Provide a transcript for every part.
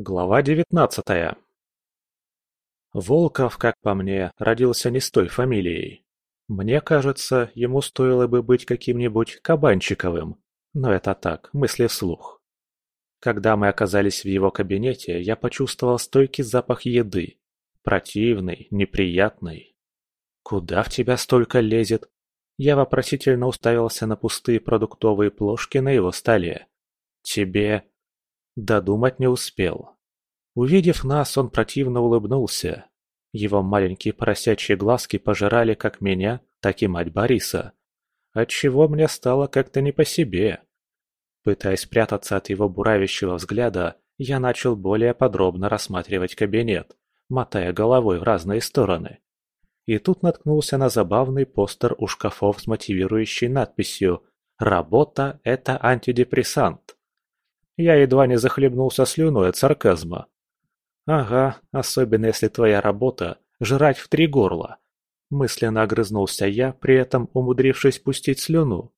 Глава девятнадцатая Волков, как по мне, родился не с той фамилией. Мне кажется, ему стоило бы быть каким-нибудь Кабанчиковым, но это так, мысли вслух. Когда мы оказались в его кабинете, я почувствовал стойкий запах еды. Противный, неприятный. «Куда в тебя столько лезет?» Я вопросительно уставился на пустые продуктовые плошки на его столе. «Тебе...» Додумать не успел. Увидев нас, он противно улыбнулся. Его маленькие поросячьи глазки пожирали как меня, так и мать Бориса. Отчего мне стало как-то не по себе. Пытаясь спрятаться от его буравящего взгляда, я начал более подробно рассматривать кабинет, мотая головой в разные стороны. И тут наткнулся на забавный постер у шкафов с мотивирующей надписью «Работа – это антидепрессант». Я едва не захлебнулся слюной от сарказма. Ага, особенно если твоя работа – жрать в три горла. Мысленно огрызнулся я, при этом умудрившись пустить слюну.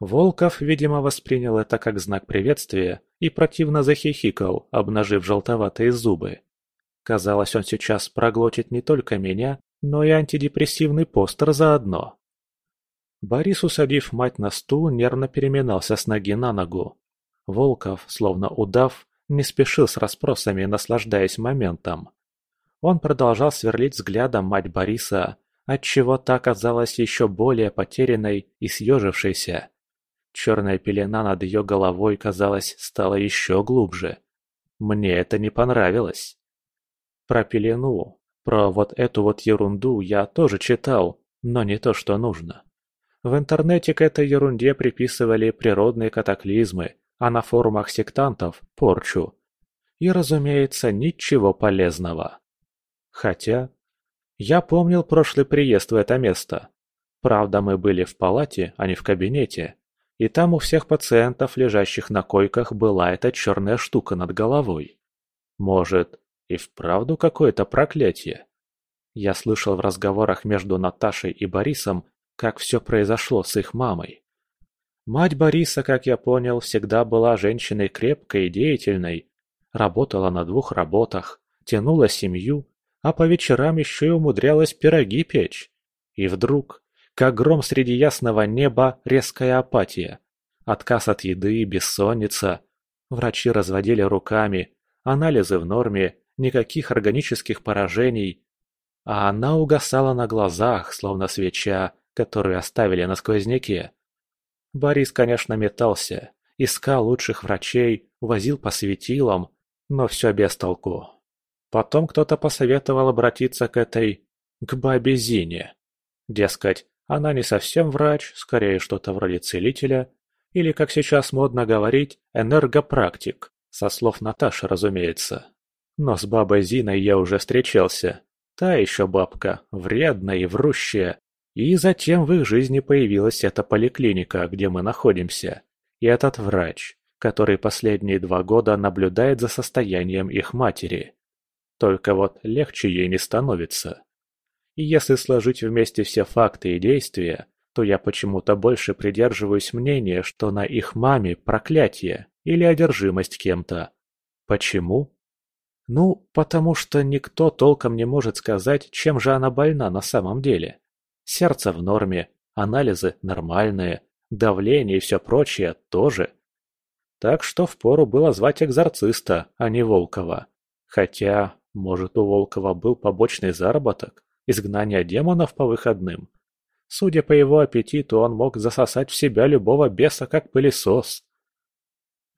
Волков, видимо, воспринял это как знак приветствия и противно захихикал, обнажив желтоватые зубы. Казалось, он сейчас проглотит не только меня, но и антидепрессивный постер заодно. Борис, усадив мать на стул, нервно переминался с ноги на ногу. Волков, словно удав, не спешил с расспросами, наслаждаясь моментом. Он продолжал сверлить взглядом мать Бориса, отчего та казалась еще более потерянной и съежившейся. Черная пелена над ее головой, казалось, стала еще глубже. Мне это не понравилось. Про пелену, про вот эту вот ерунду я тоже читал, но не то, что нужно. В интернете к этой ерунде приписывали природные катаклизмы, а на форумах сектантов – порчу. И, разумеется, ничего полезного. Хотя... Я помнил прошлый приезд в это место. Правда, мы были в палате, а не в кабинете. И там у всех пациентов, лежащих на койках, была эта черная штука над головой. Может, и вправду какое-то проклятие? Я слышал в разговорах между Наташей и Борисом, как все произошло с их мамой. Мать Бориса, как я понял, всегда была женщиной крепкой и деятельной, работала на двух работах, тянула семью, а по вечерам еще и умудрялась пироги печь. И вдруг, как гром среди ясного неба, резкая апатия. Отказ от еды, бессонница. Врачи разводили руками, анализы в норме, никаких органических поражений. А она угасала на глазах, словно свеча, которую оставили на сквозняке. Борис, конечно, метался, искал лучших врачей, возил по светилам, но все без толку. Потом кто-то посоветовал обратиться к этой... к бабе Зине. Дескать, она не совсем врач, скорее что-то вроде целителя, или, как сейчас модно говорить, энергопрактик, со слов Наташи, разумеется. Но с бабой Зиной я уже встречался. Та еще бабка, вредная и врущая, и затем в их жизни появилась эта поликлиника, где мы находимся, и этот врач, который последние два года наблюдает за состоянием их матери. Только вот легче ей не становится. И если сложить вместе все факты и действия, то я почему-то больше придерживаюсь мнения, что на их маме проклятие или одержимость кем-то. Почему? Ну, потому что никто толком не может сказать, чем же она больна на самом деле. Сердце в норме, анализы нормальные, давление и все прочее тоже. Так что впору было звать экзорциста, а не Волкова. Хотя, может, у Волкова был побочный заработок, изгнание демонов по выходным. Судя по его аппетиту, он мог засосать в себя любого беса, как пылесос.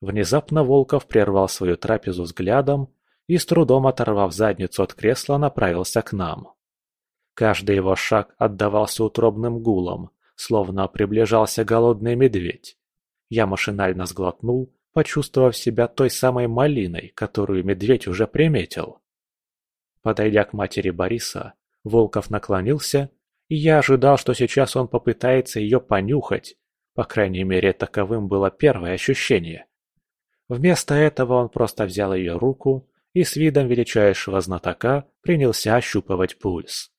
Внезапно Волков прервал свою трапезу взглядом и, с трудом оторвав задницу от кресла, направился к нам. Каждый его шаг отдавался утробным гулом, словно приближался голодный медведь. Я машинально сглотнул, почувствовав себя той самой малиной, которую медведь уже приметил. Подойдя к матери Бориса, Волков наклонился, и я ожидал, что сейчас он попытается ее понюхать, по крайней мере, таковым было первое ощущение. Вместо этого он просто взял ее руку и с видом величайшего знатока принялся ощупывать пульс.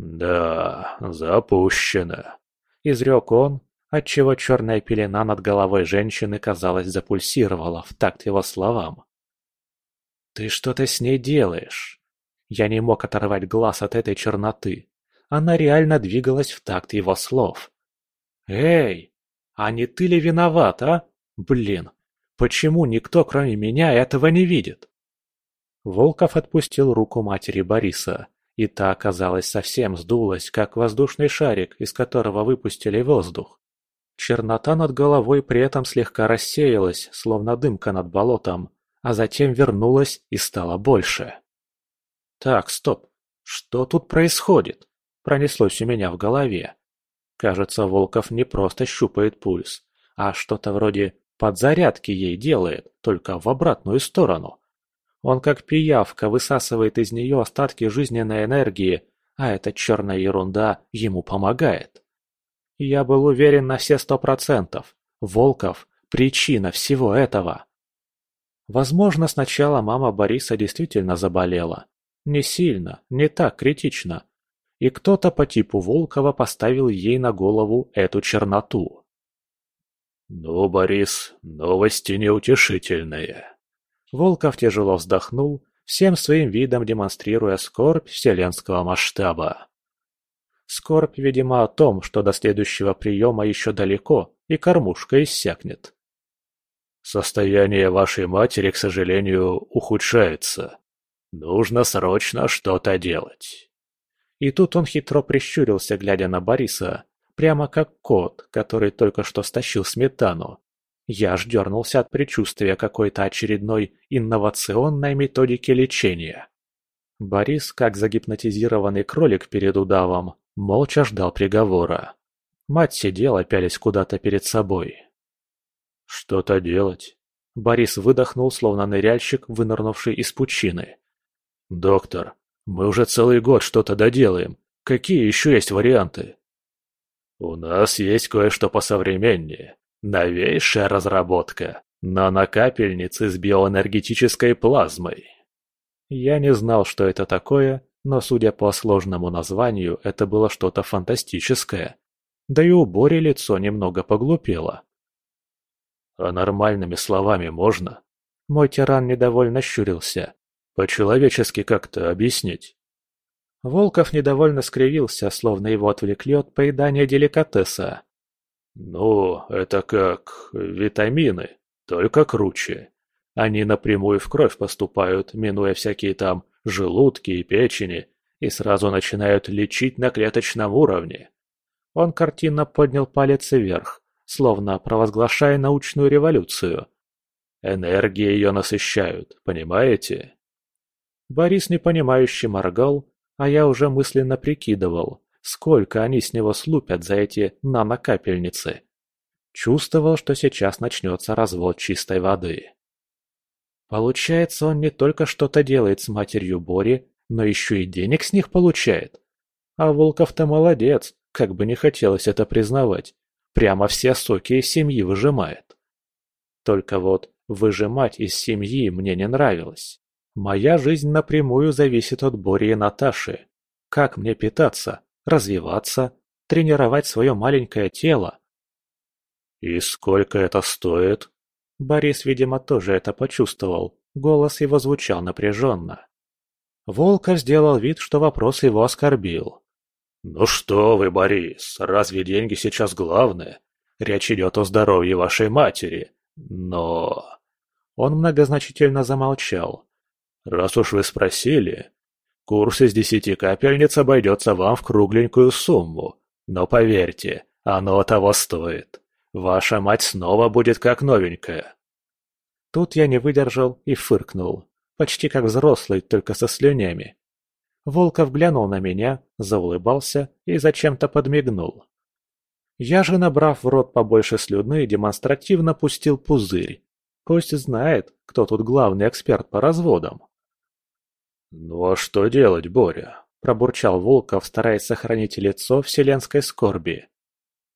«Да, запущено», — изрек он, отчего черная пелена над головой женщины, казалось, запульсировала в такт его словам. «Ты что-то с ней делаешь!» Я не мог оторвать глаз от этой черноты. Она реально двигалась в такт его слов. «Эй, а не ты ли виноват, а? Блин, почему никто, кроме меня, этого не видит?» Волков отпустил руку матери Бориса, и та, оказалась совсем сдулась, как воздушный шарик, из которого выпустили воздух. Чернота над головой при этом слегка рассеялась, словно дымка над болотом, а затем вернулась и стала больше. «Так, стоп. Что тут происходит?» Пронеслось у меня в голове. Кажется, Волков не просто щупает пульс, а что-то вроде подзарядки ей делает, только в обратную сторону. Он как пиявка высасывает из нее остатки жизненной энергии, а эта черная ерунда ему помогает. Я был уверен на все сто процентов. Волков – причина всего этого. Возможно, сначала мама Бориса действительно заболела. Не сильно, не так критично. И кто-то по типу Волкова поставил ей на голову эту черноту. «Ну, Борис, новости неутешительные», Волков тяжело вздохнул, всем своим видом демонстрируя скорбь вселенского масштаба. Скорбь, видимо, о том, что до следующего приема еще далеко, и кормушка иссякнет. «Состояние вашей матери, к сожалению, ухудшается. Нужно срочно что-то делать». И тут он хитро прищурился, глядя на Бориса, прямо как кот, который только что стащил сметану. Я аж дернулся от предчувствия какой-то очередной инновационной методики лечения. Борис, как загипнотизированный кролик перед удавом, молча ждал приговора. Мать сидела, пялись куда-то перед собой. «Что-то делать?» Борис выдохнул, словно ныряльщик, вынырнувший из пучины. «Доктор, мы уже целый год что-то доделаем. Какие еще есть варианты?» «У нас есть кое-что посовременнее. Новейшая разработка. Нанокапельницы с биоэнергетической плазмой. Я не знал, что это такое, но, судя по сложному названию, это было что-то фантастическое. Да и у Бори лицо немного поглупело. «А нормальными словами можно?» Мой тиран недовольно щурился. «По-человечески как-то объяснить?» Волков недовольно скривился, словно его отвлекли от поедания деликатеса. «Ну, это как витамины, только круче. Они напрямую в кровь поступают, минуя всякие там желудки и печени, и сразу начинают лечить на клеточном уровне». Он картинно поднял палец вверх, словно провозглашая научную революцию. Энергии ее насыщают, понимаете? Борис непонимающе моргал, а я уже мысленно прикидывал, Сколько они с него слупят за эти нанокапельницы? Чувствовал, что сейчас начнется развод чистой воды. Получается, он не только что-то делает с матерью Бори, но еще и денег с них получает. А Волков-то молодец, как бы не хотелось это признавать. Прямо все соки из семьи выжимает. Только вот выжимать из семьи мне не нравилось. Моя жизнь напрямую зависит от Бори и Наташи. Как мне питаться? Развиваться, тренировать свое маленькое тело. «И сколько это стоит?» Борис, видимо, тоже это почувствовал. Голос его звучал напряженно. Волков сделал вид, что вопрос его оскорбил. «Ну что вы, Борис, разве деньги сейчас главное? Речь идет о здоровье вашей матери. Но...» Он многозначительно замолчал. «Раз уж вы спросили, Курс из десяти капельниц обойдется вам в кругленькую сумму. Но поверьте, оно того стоит. Ваша мать снова будет как новенькая. Тут я не выдержал и фыркнул. Почти как взрослый, только со слюнями. Волков глянул на меня, заулыбался и зачем-то подмигнул. Я же, набрав в рот побольше слюны, демонстративно пустил пузырь. Пусть знает, кто тут главный эксперт по разводам. «Ну а что делать, Боря?» – пробурчал Волков, стараясь сохранить лицо вселенской скорби.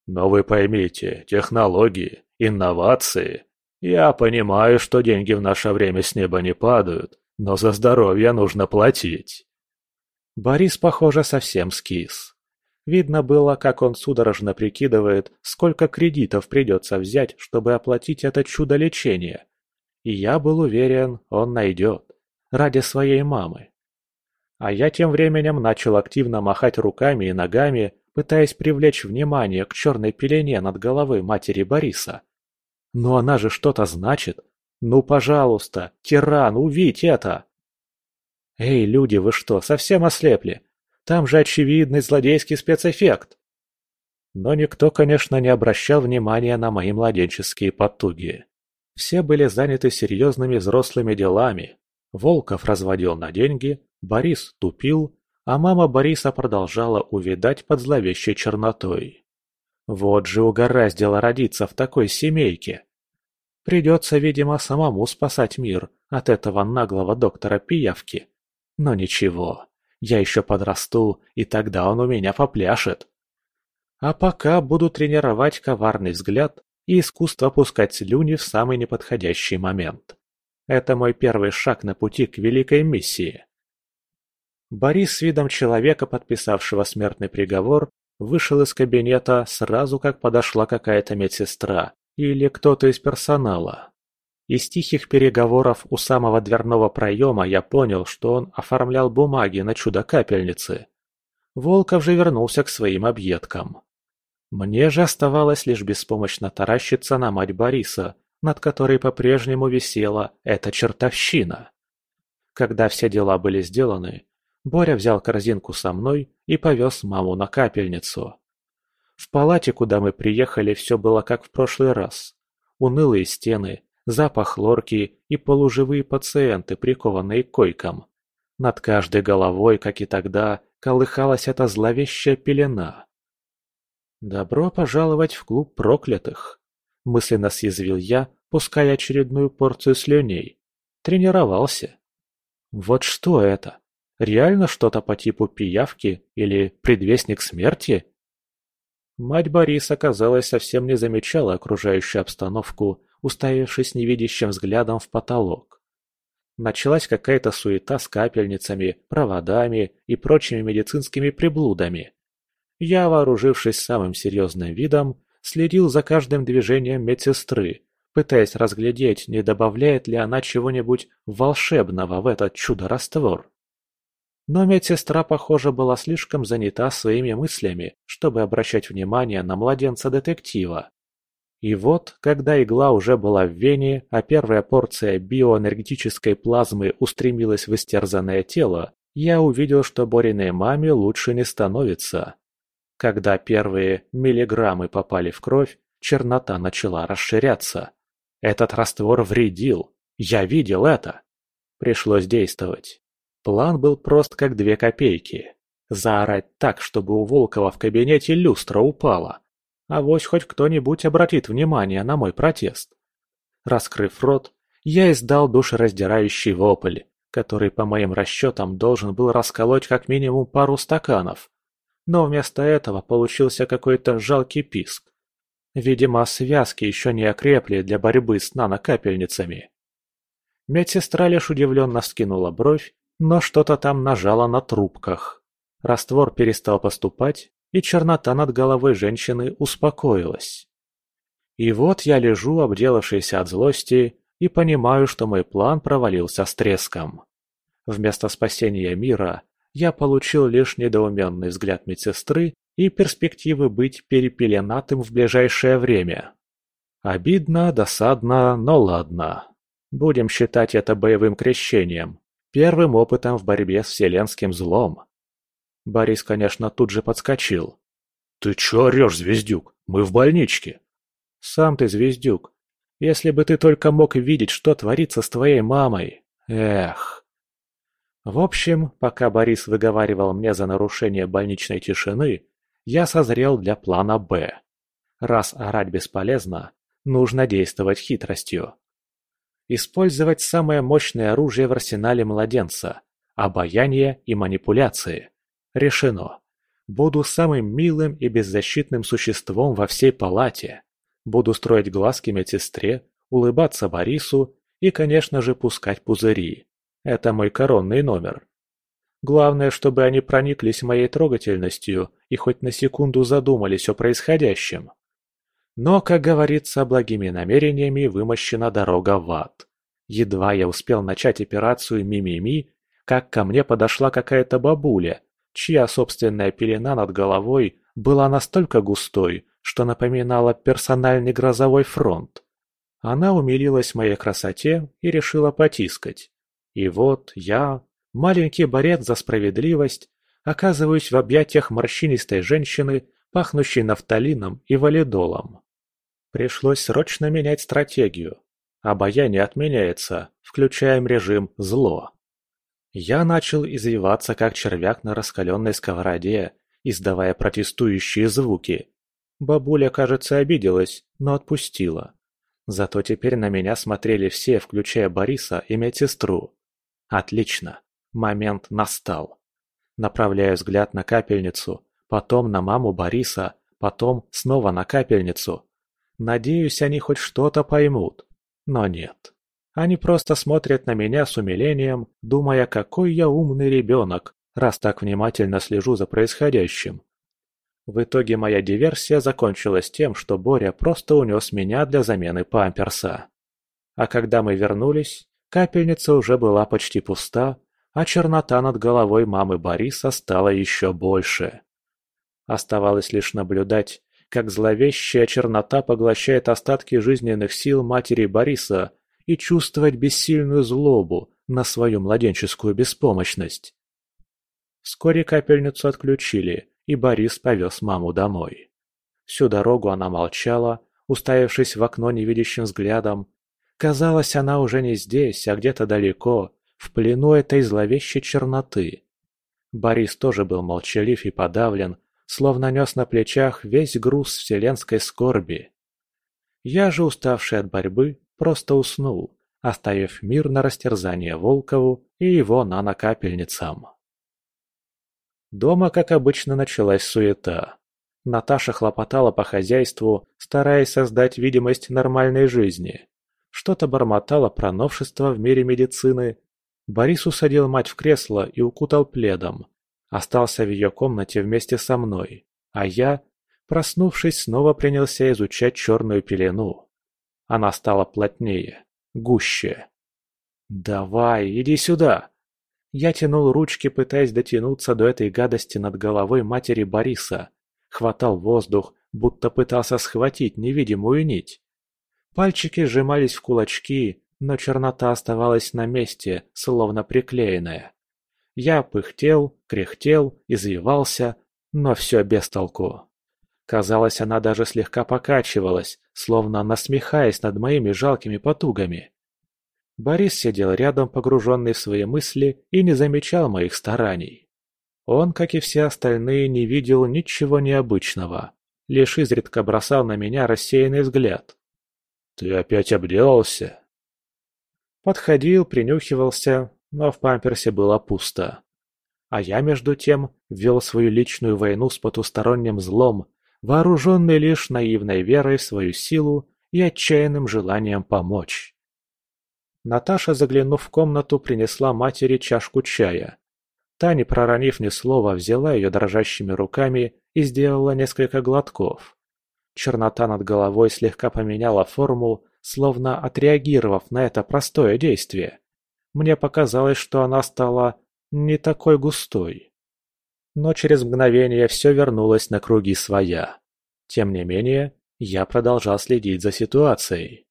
«Но вы поймите, технологии, инновации. Я понимаю, что деньги в наше время с неба не падают, но за здоровье нужно платить». Борис, похоже, совсем скис. Видно было, как он судорожно прикидывает, сколько кредитов придется взять, чтобы оплатить это чудо лечения. И я был уверен, он найдет. Ради своей мамы. А я тем временем начал активно махать руками и ногами, пытаясь привлечь внимание к черной пелене над головой матери Бориса. Но она же что-то значит. Ну, пожалуйста, тиран, увидь это! Эй, люди, вы что, совсем ослепли? Там же очевидный злодейский спецэффект. Но никто, конечно, не обращал внимания на мои младенческие потуги. Все были заняты серьезными взрослыми делами. Волков разводил на деньги, Борис тупил, а мама Бориса продолжала увидать под зловещей чернотой. Вот же угораздило родиться в такой семейке. Придется, видимо, самому спасать мир от этого наглого доктора Пиявки. Но ничего, я еще подрасту, и тогда он у меня попляшет. А пока буду тренировать коварный взгляд и искусство пускать слюни в самый неподходящий момент. Это мой первый шаг на пути к великой миссии. Борис с видом человека, подписавшего смертный приговор, вышел из кабинета сразу как подошла какая-то медсестра или кто-то из персонала. Из тихих переговоров у самого дверного проема я понял, что он оформлял бумаги на чудо-капельницы. Волков же вернулся к своим объедкам. Мне же оставалось лишь беспомощно таращиться на мать Бориса, над которой по-прежнему висела эта чертовщина. Когда все дела были сделаны, Боря взял корзинку со мной и повез маму на капельницу. В палате, куда мы приехали, все было как в прошлый раз. Унылые стены, запах лорки и полуживые пациенты, прикованные к койкам. Над каждой головой, как и тогда, колыхалась эта зловещая пелена. «Добро пожаловать в клуб проклятых», – мысленно съязвил я, пуская очередную порцию слюней. Тренировался. Вот что это? Реально что-то по типу пиявки или предвестник смерти? Мать Бориса, казалось, совсем не замечала окружающую обстановку, уставившись невидящим взглядом в потолок. Началась какая-то суета с капельницами, проводами и прочими медицинскими приблудами. Я, вооружившись самым серьезным видом, следил за каждым движением медсестры, пытаясь разглядеть, не добавляет ли она чего-нибудь волшебного в этот чудо-раствор. Но медсестра, похоже, была слишком занята своими мыслями, чтобы обращать внимание на младенца-детектива. И вот, когда игла уже была в вене, а первая порция биоэнергетической плазмы устремилась в истерзанное тело, я увидел, что Бориной маме лучше не становится. Когда первые миллиграммы попали в кровь, чернота начала расширяться. Этот раствор вредил. Я видел это. Пришлось действовать. План был прост как две копейки. Заорать так, чтобы у Волкова в кабинете люстра упала. А вось хоть кто-нибудь обратит внимание на мой протест. Раскрыв рот, я издал душераздирающий вопль, который, по моим расчетам, должен был расколоть как минимум пару стаканов. Но вместо этого получился какой-то жалкий писк. Видимо, связки еще не окрепли для борьбы с нанокапельницами. Медсестра лишь удивленно вскинула бровь но что-то там нажало на трубках. Раствор перестал поступать, и чернота над головой женщины успокоилась. И вот я лежу, обделавшийся от злости, и понимаю, что мой план провалился с треском. Вместо спасения мира я получил лишь недоуменный взгляд медсестры и перспективы быть перепеленатым в ближайшее время. Обидно, досадно, но ладно. Будем считать это боевым крещением, Первым опытом в борьбе с вселенским злом. Борис, конечно, тут же подскочил. «Ты чё орёшь, Звездюк? Мы в больничке!» «Сам ты, Звездюк. Если бы ты только мог видеть, что творится с твоей мамой. Эх!» В общем, пока Борис выговаривал мне за нарушение больничной тишины, я созрел для плана «Б». Раз орать бесполезно, нужно действовать хитростью. Использовать самое мощное оружие в арсенале младенца – обаяние и манипуляции. Решено. Буду самым милым и беззащитным существом во всей палате. Буду строить глазки медсестре, улыбаться Борису и, конечно же, пускать пузыри. Это мой коронный номер. Главное, чтобы они прониклись моей трогательностью и хоть на секунду задумались о происходящем. Но, как говорится, благими намерениями вымощена дорога в ад. Едва я успел начать операцию «Ми-ми-ми», как ко мне подошла какая-то бабуля, чья собственная пелена над головой была настолько густой, что напоминала персональный грозовой фронт. Она умилилась моей красоте и решила потискать. И вот я, маленький борец за справедливость, оказываюсь в объятиях морщинистой женщины, пахнущей нафталином и валидолом. Пришлось срочно менять стратегию. Обаяние отменяется, включаем режим «зло». Я начал извиваться, как червяк на раскаленной сковороде, издавая протестующие звуки. Бабуля, кажется, обиделась, но отпустила. Зато теперь на меня смотрели все, включая Бориса и медсестру. Отлично. Момент настал. Направляю взгляд на капельницу, потом на маму Бориса, потом снова на капельницу. Надеюсь, они хоть что-то поймут. Но нет. Они просто смотрят на меня с умилением, думая, какой я умный ребенок, раз так внимательно слежу за происходящим. В итоге моя диверсия закончилась тем, что Боря просто унес меня для замены памперса. А когда мы вернулись, капельница уже была почти пуста, а чернота над головой мамы Бориса стала еще больше. Оставалось лишь наблюдать, как зловещая чернота поглощает остатки жизненных сил матери Бориса и чувствовать бессильную злобу на свою младенческую беспомощность. Вскоре капельницу отключили, и Борис повез маму домой. Всю дорогу она молчала, уставившись в окно невидящим взглядом. Казалось, она уже не здесь, а где-то далеко, в плену этой зловещей черноты. Борис тоже был молчалив и подавлен, словно нес на плечах весь груз вселенской скорби. Я же, уставший от борьбы, просто уснул, оставив мир на растерзание Волкову и его нанокапельницам. Дома, как обычно, началась суета. Наташа хлопотала по хозяйству, стараясь создать видимость нормальной жизни. Что-то бормотала про новшества в мире медицины. Борис усадил мать в кресло и укутал пледом. Остался в ее комнате вместе со мной. А я, проснувшись, снова принялся изучать черную пелену. Она стала плотнее, гуще. «Давай, иди сюда!» Я тянул ручки, пытаясь дотянуться до этой гадости над головой матери Бориса. Хватал воздух, будто пытался схватить невидимую нить. Пальчики сжимались в кулачки, но чернота оставалась на месте, словно приклеенная. Я пыхтел, кряхтел, извивался, но все без толку. Казалось, она даже слегка покачивалась, словно насмехаясь над моими жалкими потугами. Борис сидел рядом, погруженный в свои мысли, и не замечал моих стараний. Он, как и все остальные, не видел ничего необычного, лишь изредка бросал на меня рассеянный взгляд. «Ты опять обделался?» Подходил, принюхивался, но в памперсе было пусто. А я, между тем, вел свою личную войну с потусторонним злом, вооруженный лишь наивной верой в свою силу и отчаянным желанием помочь. Наташа, заглянув в комнату, принесла матери чашку чая. Та, не проронив ни слова, взяла ее дрожащими руками и сделала несколько глотков. Чернота над головой слегка поменяла форму, словно отреагировав на это простое действие. Мне показалось, что она стала не такой густой. Но через мгновение все вернулось на круги своя. Тем не менее, я продолжал следить за ситуацией.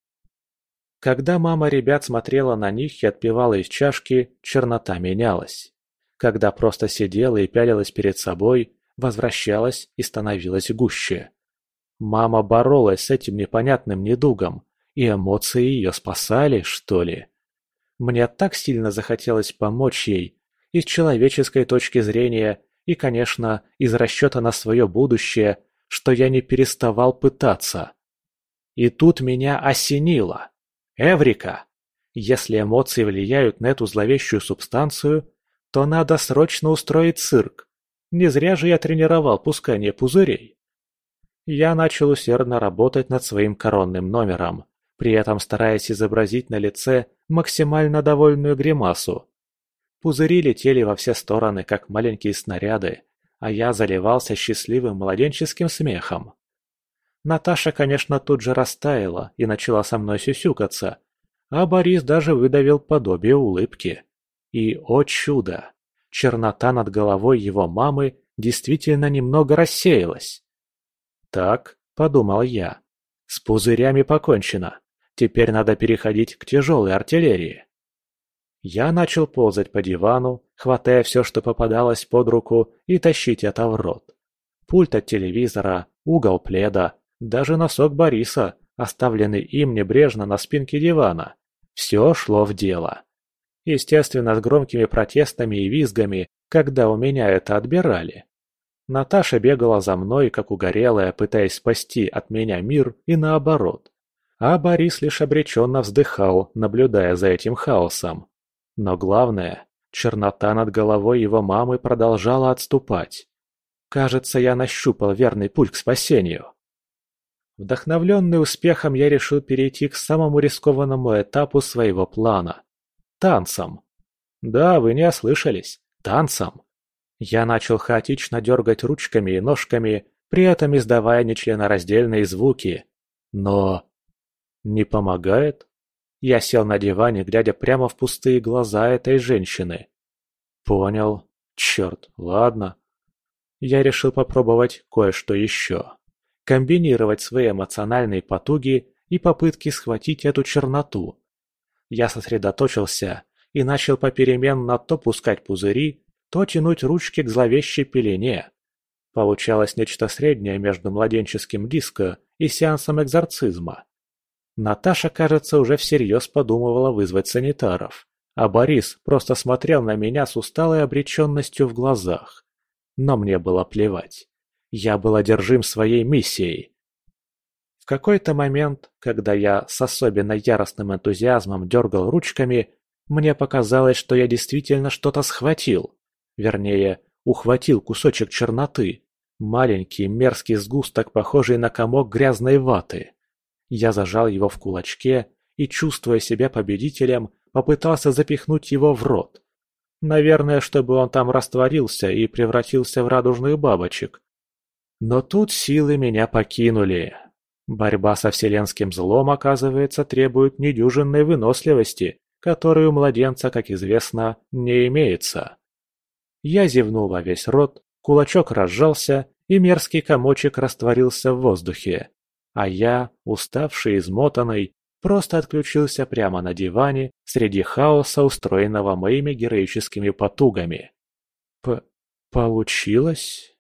Когда мама ребят смотрела на них и отпивала из чашки, чернота менялась. Когда просто сидела и пялилась перед собой, возвращалась и становилась гуще. Мама боролась с этим непонятным недугом, и эмоции ее спасали, что ли. Мне так сильно захотелось помочь ей, и с человеческой точки зрения, и, конечно, из расчета на свое будущее, что я не переставал пытаться. И тут меня осенило. Эврика! Если эмоции влияют на эту зловещую субстанцию, то надо срочно устроить цирк. Не зря же я тренировал пускание пузырей. Я начал усердно работать над своим коронным номером, при этом стараясь изобразить на лице максимально довольную гримасу. Пузыри летели во все стороны, как маленькие снаряды, а я заливался счастливым младенческим смехом. Наташа, конечно, тут же растаяла и начала со мной сюсюкаться. а Борис даже выдавил подобие улыбки. И, о чудо, чернота над головой его мамы действительно немного рассеялась. «Так», — подумал я, — «с пузырями покончено. Теперь надо переходить к тяжелой артиллерии». Я начал ползать по дивану, хватая все, что попадалось под руку, и тащить это в рот. Пульт от телевизора, угол пледа, даже носок Бориса, оставленный им небрежно на спинке дивана. Все шло в дело. Естественно, с громкими протестами и визгами, когда у меня это отбирали. Наташа бегала за мной, как угорелая, пытаясь спасти от меня мир и наоборот. А Борис лишь обреченно вздыхал, наблюдая за этим хаосом. Но главное, чернота над головой его мамы продолжала отступать. Кажется, я нащупал верный путь к спасению. Вдохновленный успехом, я решил перейти к самому рискованному этапу своего плана – танцам. Да, вы не ослышались, танцам. Я начал хаотично дергать ручками и ножками, при этом издавая нечленораздельные звуки. Но... Не помогает? Я сел на диване, глядя прямо в пустые глаза этой женщины. Понял. Черт, ладно. Я решил попробовать кое-что еще. Комбинировать свои эмоциональные потуги и попытки схватить эту черноту. Я сосредоточился и начал попеременно то пускать пузыри, то тянуть ручки к зловещей пелене. Получалось нечто среднее между младенческим диско и сеансом экзорцизма. Наташа, кажется, уже всерьез подумывала вызвать санитаров, а Борис просто смотрел на меня с усталой обреченностью в глазах. Но мне было плевать. Я был одержим своей миссией. В какой-то момент, когда я с особенно яростным энтузиазмом дергал ручками, мне показалось, что я действительно что-то схватил. Вернее, ухватил кусочек черноты. Маленький мерзкий сгусток, похожий на комок грязной ваты. Я зажал его в кулачке и, чувствуя себя победителем, попытался запихнуть его в рот. Наверное, чтобы он там растворился и превратился в радужных бабочек. Но тут силы меня покинули. Борьба со вселенским злом, оказывается, требует недюжинной выносливости, которой у младенца, как известно, не имеется. Я зевнул во весь рот, кулачок разжался, и мерзкий комочек растворился в воздухе. А я, уставший и измотанный, просто отключился прямо на диване среди хаоса, устроенного моими героическими потугами. П... получилось?